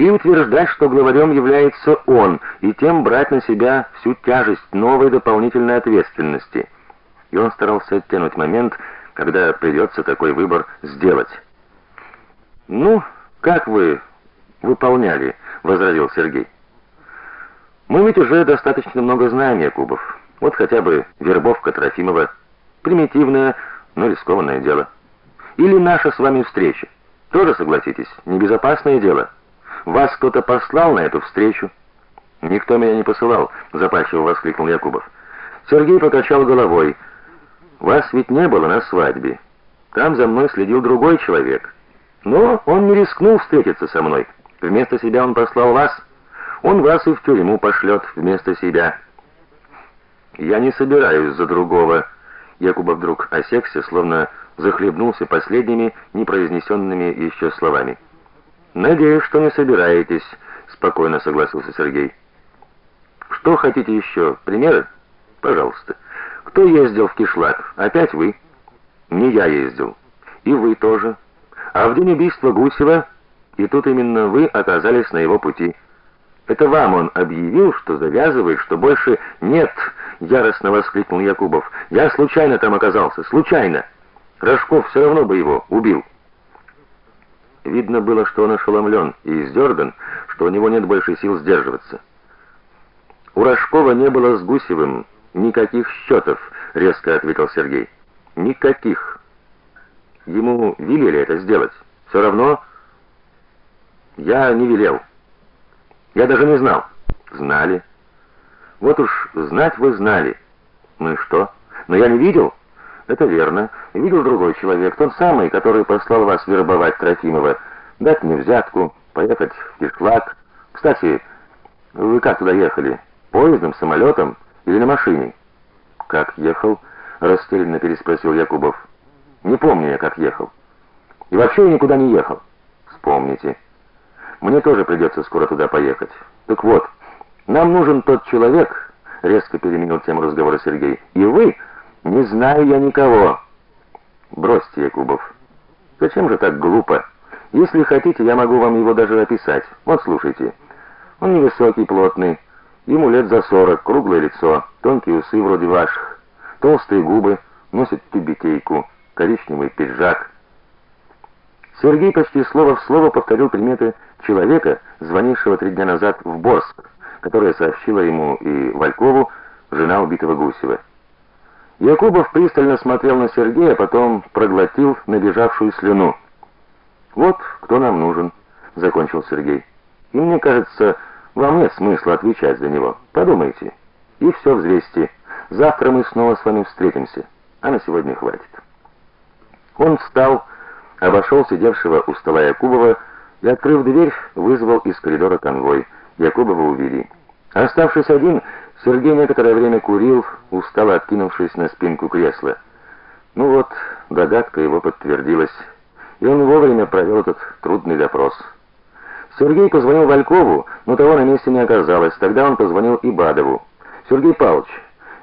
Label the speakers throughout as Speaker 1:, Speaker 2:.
Speaker 1: и утверждать, что главарем является он, и тем брать на себя всю тяжесть новой дополнительной ответственности. И он старался оттянуть момент, когда придется такой выбор сделать. Ну, как вы выполняли, возразил Сергей. Мы ведь уже достаточно много знаем Якубов. Вот хотя бы вербовка Трофимова примитивное, но рискованное дело. Или наша с вами встреча. Тоже, согласитесь, небезопасное дело. Вас кто-то послал на эту встречу? Никто меня не посылал, запальчиво воскликнул Якубов. Сергей покачал головой. Вас ведь не было на свадьбе. Там за мной следил другой человек. Но он не рискнул встретиться со мной. Вместо себя он послал вас. Он вас и в тюрьму пошлет вместо себя. Я не собираюсь за другого. Якубов вдруг осекся, словно захлебнулся последними непроизнесенными еще словами. Надеюсь, что не собираетесь, спокойно согласился Сергей. Что хотите еще? Примеры? Пожалуйста. Кто ездил в Кишлак? Опять вы? Не я ездил. И вы тоже. А в день убийства Гусева и тут именно вы оказались на его пути. Это вам он объявил, что завязывает, что больше нет, яростно воскликнул Якубов. Я случайно там оказался, случайно. Рожков все равно бы его убил. Видно было, что он ошеломлен и издерган, что у него нет больше сил сдерживаться. У Рожкова не было с Гусевым никаких счетов, резко ответил Сергей. Никаких. Ему велели это сделать. Все равно я не велел. Я даже не знал. Знали. Вот уж знать вы знали. Ну и что? Но я не видел. Это верно. Видел другой человек, тот самый, который послал вас вербовать Трофимова, дать мне взятку, поехать в Кирклак. Кстати, вы как туда ехали? Поездом, самолетом или на машине? Как ехал? растерянно переспросил Якубов. Не помню я, как ехал. И вообще я никуда не ехал. Вспомните. Мне тоже придется скоро туда поехать. Так вот, нам нужен тот человек, резко переменил тему разговора Сергей. И вы не знаю я никого. Бросьте, Якубов. Зачем же так глупо? Если хотите, я могу вам его даже описать. Вот слушайте. Он невысокий, плотный, ему лет за сорок, круглое лицо, тонкие усы вроде ваших, толстые губы, носит тюбетейку, коричневый пиджак. Сергей почти слово в слово повторил приметы человека, звонившего три дня назад в Борск, которая сообщила ему и Валькову, жена убитого Гусева. Якубов пристально смотрел на Сергея, потом проглотил набежавшую слюну. Вот кто нам нужен, закончил Сергей. И мне кажется, вам нет смысла отвечать за него. Подумайте. И все взвесьте. Завтра мы снова с вами встретимся. А на сегодня хватит. Он встал, обошел сидевшего у стола Якубова и, открыв дверь, вызвал из коридора конвой. Якубова увели. Оставшись один, Сергей некоторое время курил, устало откинувшись на спинку кресла. Ну вот, догадка его подтвердилась, и он вовремя провел этот трудный допрос. Сергей позвонил Валькову, но того на месте не оказалось. Тогда он позвонил и Бадову. Сергей Павлович,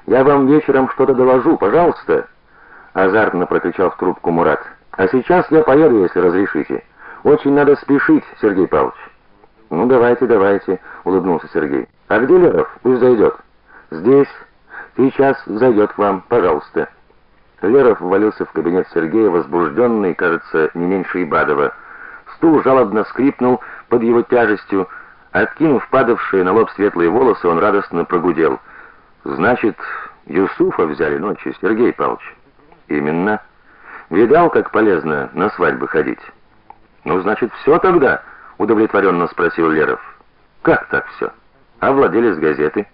Speaker 1: я вам вечером что-то доложу, пожалуйста, азартно прокричал в трубку Мурат. А сейчас я поеду, если разрешите. Очень надо спешить, Сергей Павлович. Ну давайте, давайте, улыбнулся Сергей. А где Леров? Пусть зайдет». Здесь. Сейчас зайдет вам, пожалуйста. Леров ввалился в кабинет Сергея, возбужденный, кажется, не меньше Ибадова. Стул жалобно скрипнул под его тяжестью. Откинув падавшие на лоб светлые волосы, он радостно прогудел: "Значит, Юсуфа взяли ночью, Сергей Павлович?" "Именно. Видал, как полезно на свадьбы ходить?" "Ну, значит, все тогда?" удовлетворенно спросил Леров. "Как так все? А владелец газеты?"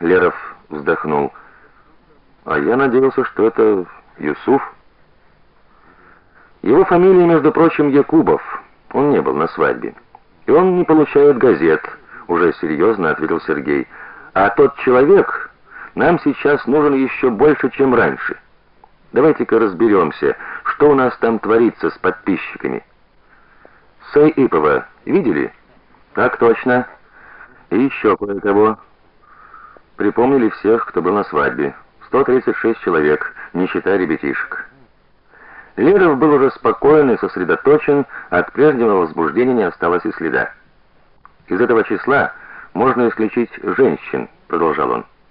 Speaker 1: Леров вздохнул. А я надеялся, что это Юсуф. Его фамилия, между прочим, Якубов. Он не был на свадьбе. И он не получает газет, уже серьезно ответил Сергей. А тот человек нам сейчас нужен еще больше, чем раньше. Давайте-ка разберемся, что у нас там творится с подписчиками. Саипова видели? Так точно. И еще кое-кого. Припомнили всех, кто был на свадьбе. 136 человек, не считая ребятишек. Леров был уже спокоен и сосредоточен, от прежнего возбуждения не осталось и следа. Из этого числа можно исключить женщин, продолжал он.